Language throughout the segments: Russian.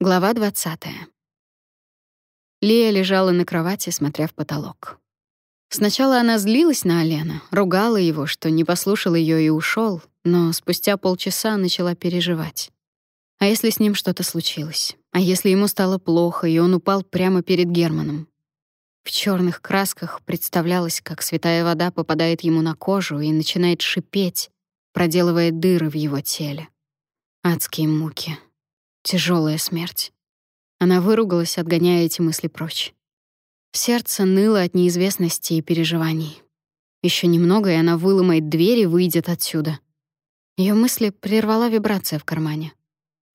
Глава 20. Лия лежала на кровати, смотря в потолок. Сначала она злилась на Алена, ругала его, что не послушал ее и ушел, но спустя полчаса начала переживать. А если с ним что-то случилось? А если ему стало плохо, и он упал прямо перед Германом? В черных красках представлялось, как святая вода попадает ему на кожу и начинает шипеть, проделывая дыры в его теле. Адские муки. Тяжелая смерть. Она выругалась, отгоняя эти мысли прочь. Сердце ныло от неизвестности и переживаний. Еще немного, и она выломает дверь и выйдет отсюда. Ее мысли прервала вибрация в кармане.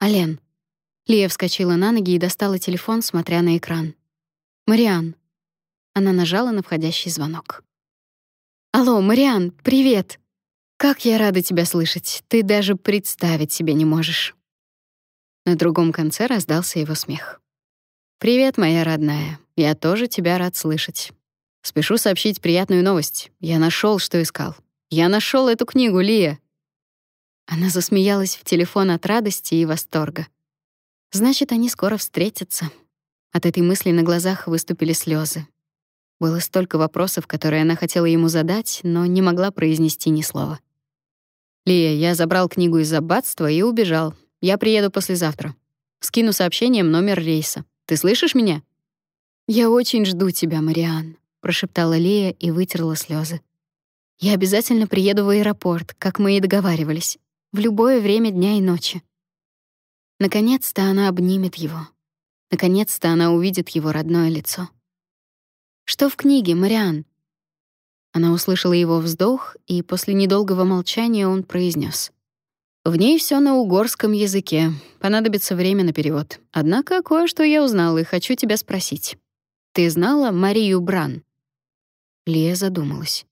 «Ален». Лия вскочила на ноги и достала телефон, смотря на экран. «Мариан». Она нажала на входящий звонок. «Алло, Мариан, привет! Как я рада тебя слышать. Ты даже представить себе не можешь». На другом конце раздался его смех. «Привет, моя родная. Я тоже тебя рад слышать. Спешу сообщить приятную новость. Я нашел, что искал. Я нашел эту книгу, Лия». Она засмеялась в телефон от радости и восторга. Значит, они скоро встретятся. От этой мысли на глазах выступили слезы. Было столько вопросов, которые она хотела ему задать, но не могла произнести ни слова. «Лия, я забрал книгу из аббатства и убежал. Я приеду послезавтра. Скину сообщением номер рейса. Ты слышишь меня? Я очень жду тебя, Мариан, прошептала Лея и вытерла слезы. Я обязательно приеду в аэропорт, как мы и договаривались, в любое время дня и ночи. Наконец-то она обнимет его. Наконец-то она увидит его родное лицо. Что в книге, Мариан? Она услышала его вздох, и после недолгого молчания он произнес: в ней все на угорском языке. Понадобится время на перевод. Однако кое-что я узнала и хочу тебя спросить. Ты знала Марию Бран? Лия задумалась.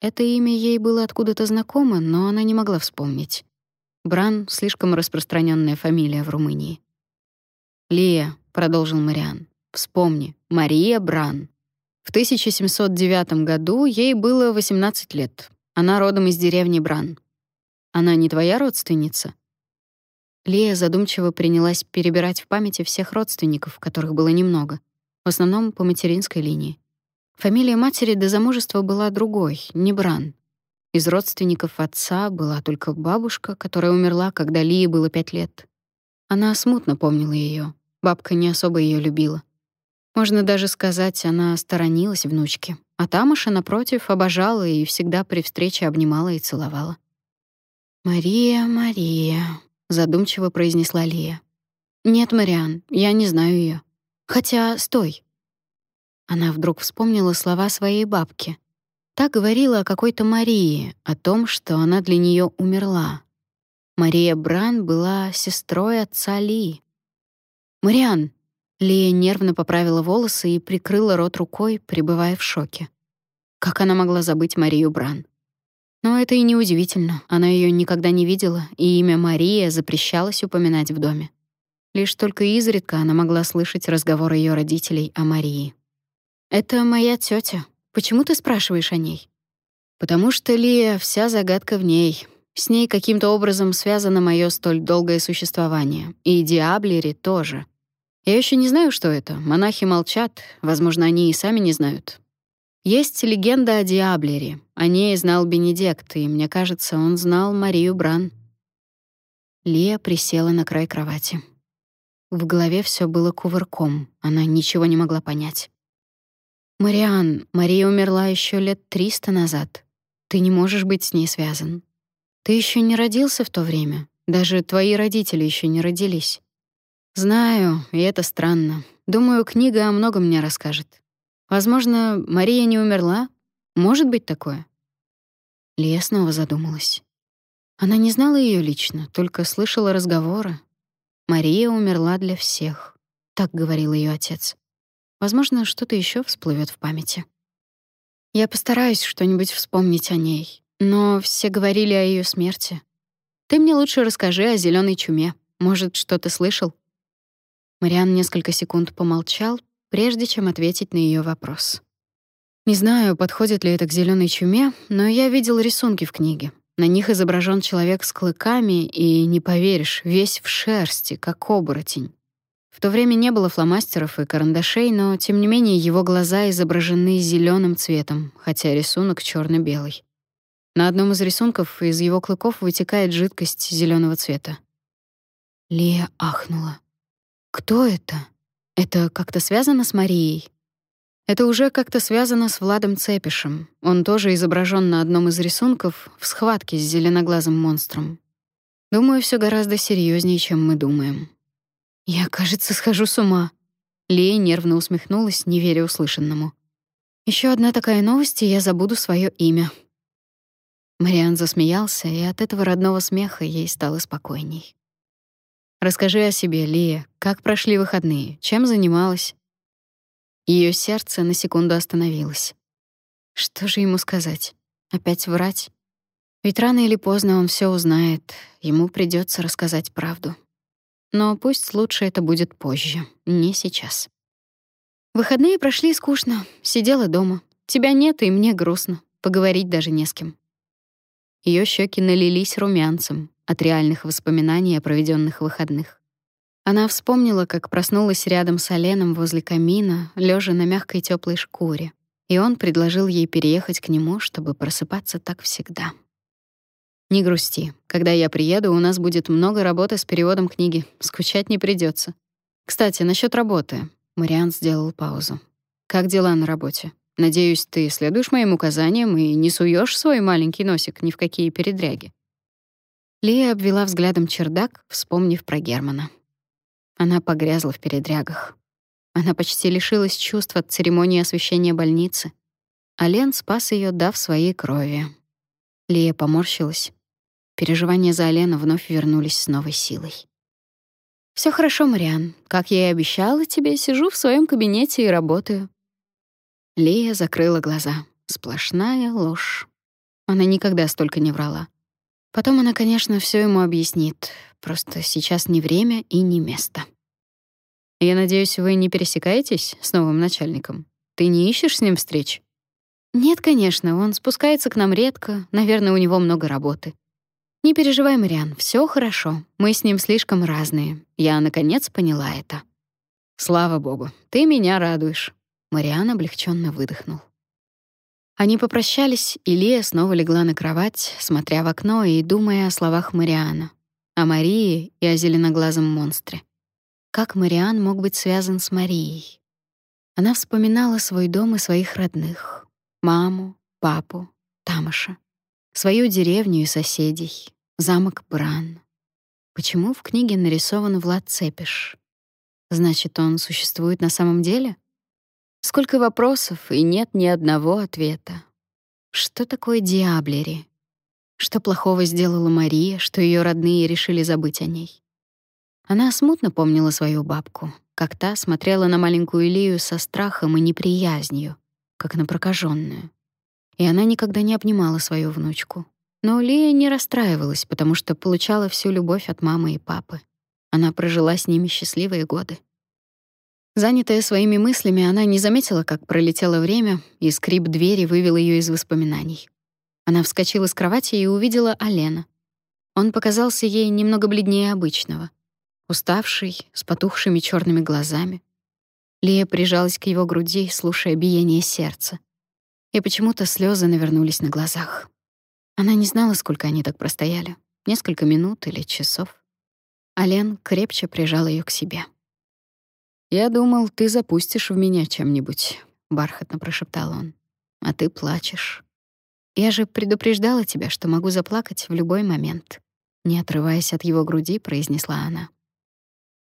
Это имя ей было откуда-то знакомо, но она не могла вспомнить. Бран слишком распространенная фамилия в Румынии. Лия, продолжил Мариан. Вспомни, Мария Бран. В 1709 году ей было 18 лет. Она родом из деревни Бран. Она не твоя родственница?» Лия задумчиво принялась перебирать в памяти всех родственников, которых было немного, в основном по материнской линии. Фамилия матери до замужества была другой, не Бран. Из родственников отца была только бабушка, которая умерла, когда Лии было пять лет. Она смутно помнила ее. Бабка не особо ее любила. Можно даже сказать, она сторонилась внучки. А Тамаша, напротив, обожала и всегда при встрече обнимала и целовала. «Мария, Мария», — задумчиво произнесла Лия. «Нет, Мариан, я не знаю ее. Хотя, стой». Она вдруг вспомнила слова своей бабки. Та говорила о какой-то Марии, о том, что она для нее умерла. Мария Бран была сестрой отца Ли. «Мариан!» Лия нервно поправила волосы и прикрыла рот рукой, пребывая в шоке. Как она могла забыть Марию Бран? Но это и не удивительно. Она ее никогда не видела, и имя Мария запрещалось упоминать в доме. Лишь только изредка она могла слышать разговор ее родителей о Марии. «Это моя тетя. Почему ты спрашиваешь о ней?» «Потому что, Лия, вся загадка в ней. С ней каким-то образом связано мое столь долгое существование. И Диаблери тоже. Я еще не знаю, что это. Монахи молчат. Возможно, они и сами не знают. Есть легенда о Диаблере. О ней знал Бенедикт, и, мне кажется, он знал Марию Бран. Лия присела на край кровати. В голове все было кувырком, она ничего не могла понять. «Мариан, Мария умерла еще лет триста назад. Ты не можешь быть с ней связан. Ты еще не родился в то время, даже твои родители еще не родились. Знаю, и это странно. Думаю, книга о многом мне расскажет. Возможно, Мария не умерла? Может быть такое? Лия снова задумалась. Она не знала ее лично, только слышала разговоры. Мария умерла для всех, так говорил ее отец. Возможно, что-то еще всплывет в памяти. Я постараюсь что-нибудь вспомнить о ней, но все говорили о ее смерти. Ты мне лучше расскажи о зеленой чуме. Может, что-то слышал? Мариан несколько секунд помолчал, прежде чем ответить на ее вопрос. Не знаю, подходит ли это к зеленой чуме, но я видел рисунки в книге. На них изображен человек с клыками и, не поверишь, весь в шерсти, как оборотень. В то время не было фломастеров и карандашей, но тем не менее его глаза изображены зеленым цветом, хотя рисунок черно белый На одном из рисунков из его клыков вытекает жидкость зеленого цвета. Лия ахнула. Кто это? Это как-то связано с Марией? Это уже как-то связано с Владом Цепишем. Он тоже изображен на одном из рисунков в схватке с зеленоглазым монстром. Думаю, все гораздо серьезнее, чем мы думаем. Я, кажется, схожу с ума. Лея нервно усмехнулась, не веря услышанному. Еще одна такая новость, и я забуду свое имя. Мариан засмеялся, и от этого родного смеха ей стало спокойней. Расскажи о себе, Лия. Как прошли выходные? Чем занималась? Ее сердце на секунду остановилось. Что же ему сказать? Опять врать? Ведь рано или поздно он все узнает, ему придется рассказать правду. Но пусть лучше это будет позже, не сейчас. Выходные прошли скучно, сидела дома. Тебя нет, и мне грустно, поговорить даже не с кем. Ее щеки налились румянцем от реальных воспоминаний о проведенных выходных. Она вспомнила, как проснулась рядом с Оленом возле камина, лежа на мягкой теплой шкуре, и он предложил ей переехать к нему, чтобы просыпаться так всегда. «Не грусти. Когда я приеду, у нас будет много работы с переводом книги. Скучать не придется. Кстати, насчет работы». Мариан сделал паузу. «Как дела на работе? Надеюсь, ты следуешь моим указаниям и не суешь свой маленький носик ни в какие передряги». Лия обвела взглядом чердак, вспомнив про Германа. Она погрязла в передрягах. Она почти лишилась чувств от церемонии освещения больницы. А Лен спас ее, дав своей крови. Лия поморщилась. Переживания за Алена вновь вернулись с новой силой. Все хорошо, Мариан. Как я и обещала тебе, сижу в своем кабинете и работаю. Лия закрыла глаза. Сплошная ложь. Она никогда столько не врала. Потом она, конечно, все ему объяснит. Просто сейчас не время и не место. Я надеюсь, вы не пересекаетесь с новым начальником. Ты не ищешь с ним встреч? Нет, конечно, он спускается к нам редко, наверное, у него много работы. Не переживай, Мариан, все хорошо. Мы с ним слишком разные. Я наконец поняла это. Слава богу, ты меня радуешь. Мариан облегченно выдохнул. Они попрощались, и Лия снова легла на кровать, смотря в окно и думая о словах Мариана, о Марии и о зеленоглазом монстре. Как Мариан мог быть связан с Марией? Она вспоминала свой дом и своих родных: маму, папу, Тамаша, свою деревню и соседей, замок Бран. Почему в книге нарисован Влад Цепиш? Значит, он существует на самом деле? Сколько вопросов, и нет ни одного ответа. Что такое Диаблери? Что плохого сделала Мария, что ее родные решили забыть о ней? Она смутно помнила свою бабку, как та смотрела на маленькую Илью со страхом и неприязнью, как на прокаженную. И она никогда не обнимала свою внучку. Но Лия не расстраивалась, потому что получала всю любовь от мамы и папы. Она прожила с ними счастливые годы. Занятая своими мыслями, она не заметила, как пролетело время, и скрип двери вывел ее из воспоминаний. Она вскочила с кровати и увидела Алена. Он показался ей немного бледнее обычного, уставший, с потухшими черными глазами. Лия прижалась к его груди, слушая биение сердца. И почему-то слезы навернулись на глазах. Она не знала, сколько они так простояли, несколько минут или часов. Ален крепче прижал ее к себе. «Я думал, ты запустишь в меня чем-нибудь», — бархатно прошептал он. «А ты плачешь. Я же предупреждала тебя, что могу заплакать в любой момент», — не отрываясь от его груди, произнесла она.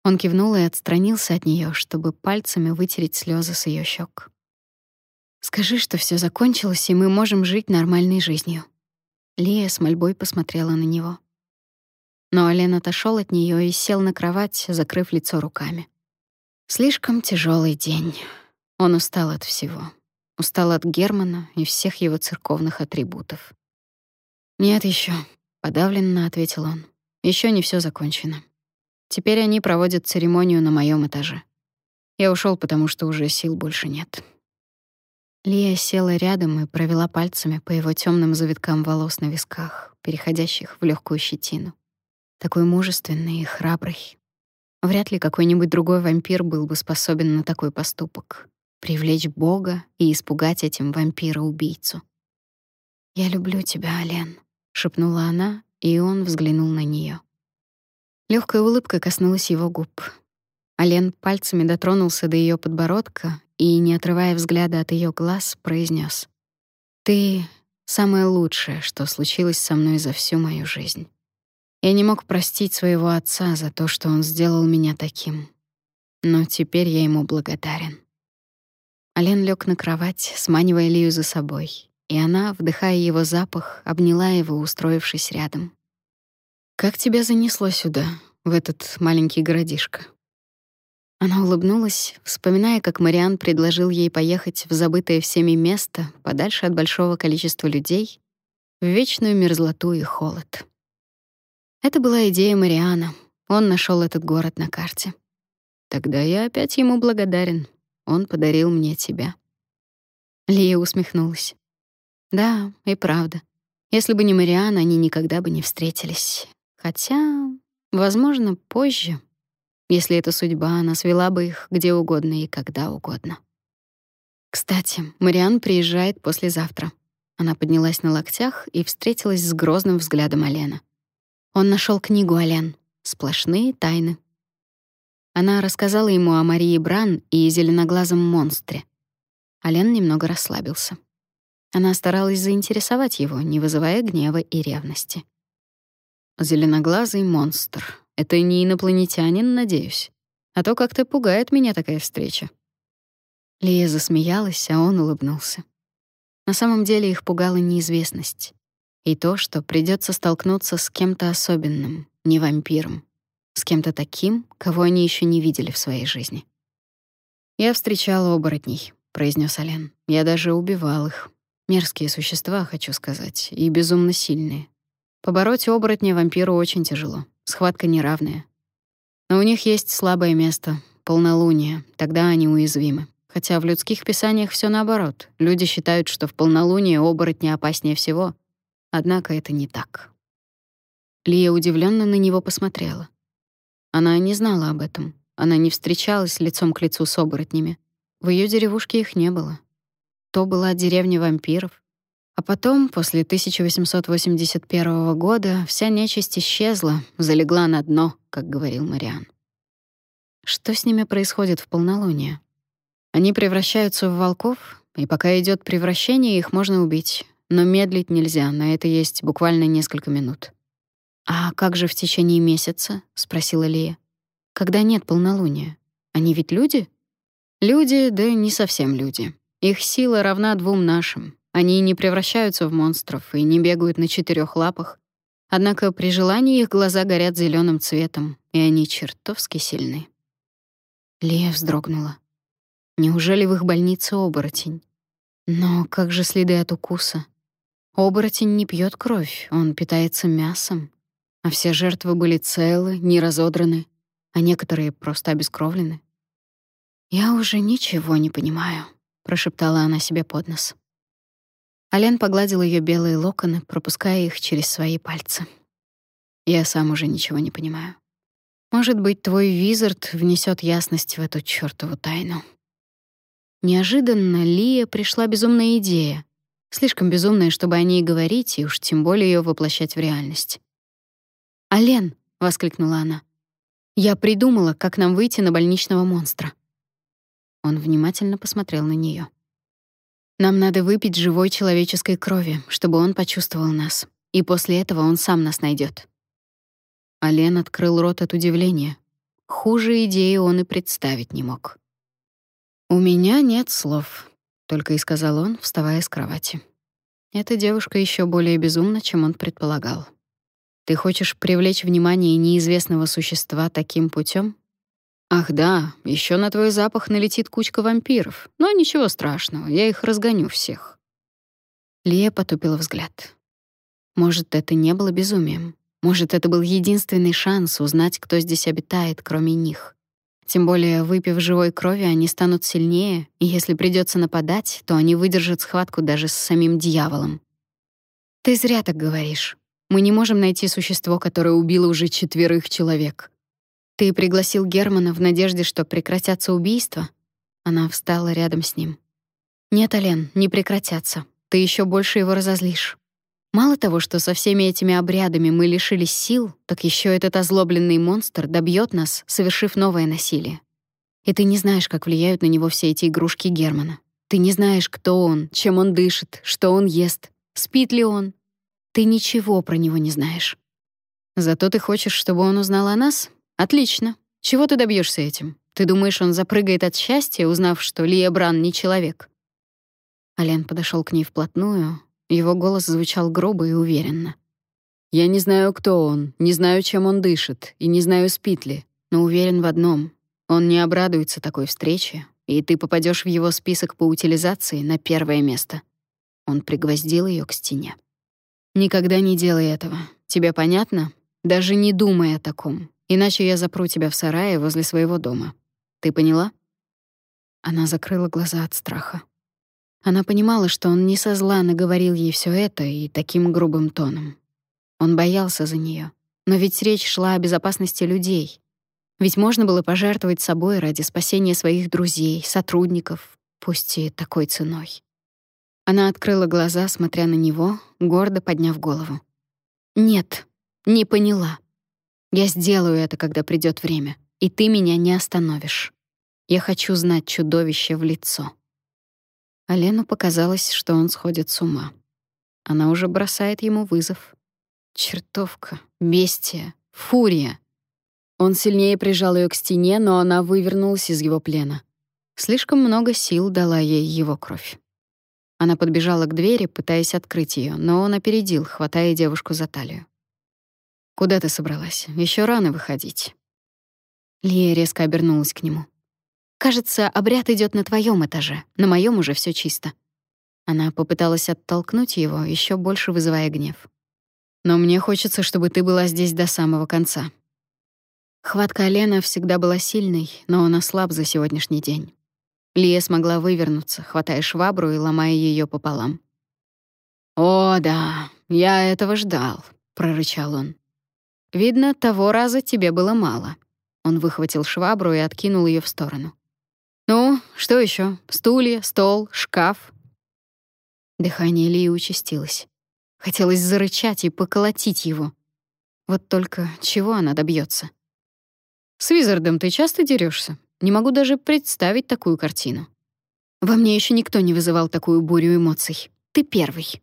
Он кивнул и отстранился от нее, чтобы пальцами вытереть слезы с ее щек. «Скажи, что все закончилось, и мы можем жить нормальной жизнью». Лия с мольбой посмотрела на него. Но Ален отошел от нее и сел на кровать, закрыв лицо руками. Слишком тяжелый день. Он устал от всего. Устал от Германа и всех его церковных атрибутов. «Нет еще, подавленно ответил он. Еще не все закончено. Теперь они проводят церемонию на моем этаже. Я ушел, потому что уже сил больше нет». Лия села рядом и провела пальцами по его темным завиткам волос на висках, переходящих в легкую щетину. Такой мужественный и храбрый. Вряд ли какой-нибудь другой вампир был бы способен на такой поступок — привлечь Бога и испугать этим вампира-убийцу. «Я люблю тебя, Ален», — шепнула она, и он взглянул на нее. Легкая улыбка коснулась его губ. Ален пальцами дотронулся до ее подбородка и, не отрывая взгляда от ее глаз, произнес: «Ты — самое лучшее, что случилось со мной за всю мою жизнь». Я не мог простить своего отца за то, что он сделал меня таким. Но теперь я ему благодарен. Ален лег на кровать, сманивая Лию за собой, и она, вдыхая его запах, обняла его, устроившись рядом. «Как тебя занесло сюда, в этот маленький городишко?» Она улыбнулась, вспоминая, как Мариан предложил ей поехать в забытое всеми место, подальше от большого количества людей, в вечную мерзлоту и холод. Это была идея Мариана. Он нашел этот город на карте. Тогда я опять ему благодарен. Он подарил мне тебя. Лия усмехнулась. Да, и правда. Если бы не Мариан, они никогда бы не встретились. Хотя, возможно, позже. Если это судьба, она свела бы их где угодно и когда угодно. Кстати, Мариан приезжает послезавтра. Она поднялась на локтях и встретилась с грозным взглядом Алена. Он нашел книгу Ален. Сплошные тайны. Она рассказала ему о Марии Бран и зеленоглазом монстре. Ален немного расслабился. Она старалась заинтересовать его, не вызывая гнева и ревности. Зеленоглазый монстр. Это не инопланетянин, надеюсь. А то как-то пугает меня такая встреча. Лия засмеялась, а он улыбнулся. На самом деле их пугала неизвестность. И то, что придется столкнуться с кем-то особенным, не вампиром, с кем-то таким, кого они еще не видели в своей жизни. «Я встречал оборотней», — произнес Ален. «Я даже убивал их. Мерзкие существа, хочу сказать, и безумно сильные. Побороть оборотня вампиру очень тяжело. Схватка неравная. Но у них есть слабое место — полнолуние, тогда они уязвимы. Хотя в людских писаниях все наоборот. Люди считают, что в полнолуние оборотни опаснее всего — Однако это не так. Лия удивленно на него посмотрела. Она не знала об этом. Она не встречалась лицом к лицу с оборотнями. В ее деревушке их не было. То была деревня вампиров. А потом, после 1881 года, вся нечисть исчезла, залегла на дно, как говорил Мариан. Что с ними происходит в полнолуние? Они превращаются в волков, и пока идет превращение, их можно убить, но медлить нельзя, на это есть буквально несколько минут. «А как же в течение месяца?» — спросила Лия. «Когда нет полнолуния? Они ведь люди?» «Люди, да не совсем люди. Их сила равна двум нашим. Они не превращаются в монстров и не бегают на четырех лапах. Однако при желании их глаза горят зеленым цветом, и они чертовски сильны». Лия вздрогнула. Неужели в их больнице оборотень? Но как же следы от укуса? Оборотень не пьет кровь, он питается мясом. А все жертвы были целы, не разодраны, а некоторые просто обескровлены. «Я уже ничего не понимаю», — прошептала она себе под нос. Ален погладил ее белые локоны, пропуская их через свои пальцы. «Я сам уже ничего не понимаю. Может быть, твой визард внесет ясность в эту чёртову тайну». Неожиданно Лия пришла безумная идея. Слишком безумная, чтобы о ней говорить, и уж тем более ее воплощать в реальность. «Ален!» — воскликнула она. «Я придумала, как нам выйти на больничного монстра». Он внимательно посмотрел на нее. «Нам надо выпить живой человеческой крови, чтобы он почувствовал нас, и после этого он сам нас найдет. Ален открыл рот от удивления. Хуже идеи он и представить не мог. «У меня нет слов», только и сказал он, вставая с кровати. Эта девушка еще более безумна, чем он предполагал. Ты хочешь привлечь внимание неизвестного существа таким путем? Ах да, еще на твой запах налетит кучка вампиров. Но ничего страшного, я их разгоню всех. Лия потупила взгляд. Может, это не было безумием. Может, это был единственный шанс узнать, кто здесь обитает, кроме них. Тем более, выпив живой крови, они станут сильнее, и если придется нападать, то они выдержат схватку даже с самим дьяволом. Ты зря так говоришь. Мы не можем найти существо, которое убило уже четверых человек. Ты пригласил Германа в надежде, что прекратятся убийства? Она встала рядом с ним. Нет, Ален, не прекратятся. Ты еще больше его разозлишь. Мало того, что со всеми этими обрядами мы лишились сил, так еще этот озлобленный монстр добьет нас, совершив новое насилие. И ты не знаешь, как влияют на него все эти игрушки Германа. Ты не знаешь, кто он, чем он дышит, что он ест, спит ли он. Ты ничего про него не знаешь. Зато ты хочешь, чтобы он узнал о нас? Отлично. Чего ты добьешься этим? Ты думаешь, он запрыгает от счастья, узнав, что Лия Бран не человек? Ален подошел к ней вплотную. Его голос звучал грубо и уверенно. Я не знаю, кто он, не знаю, чем он дышит, и не знаю, спит ли, но уверен в одном: он не обрадуется такой встрече, и ты попадешь в его список по утилизации на первое место. Он пригвоздил ее к стене. Никогда не делай этого. Тебе понятно? Даже не думай о таком, иначе я запру тебя в сарае возле своего дома. Ты поняла? Она закрыла глаза от страха. Она понимала, что он не со зла наговорил ей все это и таким грубым тоном. Он боялся за нее, но ведь речь шла о безопасности людей. Ведь можно было пожертвовать собой ради спасения своих друзей, сотрудников, пусть и такой ценой. Она открыла глаза, смотря на него, гордо подняв голову. «Нет, не поняла. Я сделаю это, когда придёт время, и ты меня не остановишь. Я хочу знать чудовище в лицо». Алену показалось, что он сходит с ума. Она уже бросает ему вызов. Чертовка, бестия, фурия. Он сильнее прижал ее к стене, но она вывернулась из его плена. Слишком много сил дала ей его кровь. Она подбежала к двери, пытаясь открыть ее, но он опередил, хватая девушку за талию. «Куда ты собралась? Еще рано выходить». Лия резко обернулась к нему. «Кажется, обряд идет на твоем этаже, на моем уже все чисто». Она попыталась оттолкнуть его, еще больше вызывая гнев. «Но мне хочется, чтобы ты была здесь до самого конца. Хватка Лена всегда была сильной, но он ослаб за сегодняшний день. Лия смогла вывернуться, хватая швабру и ломая ее пополам. «О, да, я этого ждал», — прорычал он. «Видно, того раза тебе было мало». Он выхватил швабру и откинул ее в сторону. «Ну, что еще? Стулья, стол, шкаф?» Дыхание Лии участилось. Хотелось зарычать и поколотить его. Вот только чего она добьется? С Визардом ты часто дерешься? Не могу даже представить такую картину. Во мне еще никто не вызывал такую бурю эмоций. Ты первый.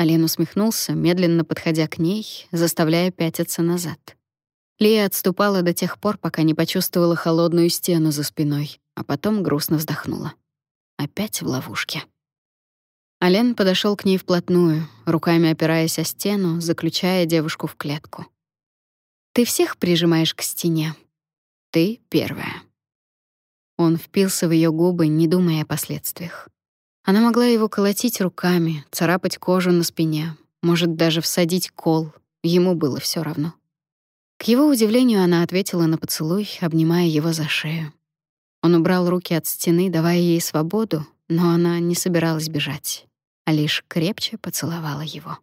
Ален усмехнулся, медленно подходя к ней, заставляя пятиться назад. Лия отступала до тех пор, пока не почувствовала холодную стену за спиной, а потом грустно вздохнула. Опять в ловушке. Ален подошел к ней вплотную, руками опираясь о стену, заключая девушку в клетку. Ты всех прижимаешь к стене. Ты первая. Он впился в ее губы, не думая о последствиях. Она могла его колотить руками, царапать кожу на спине, может даже всадить кол. Ему было все равно. К его удивлению, она ответила на поцелуй, обнимая его за шею. Он убрал руки от стены, давая ей свободу, но она не собиралась бежать, а лишь крепче поцеловала его.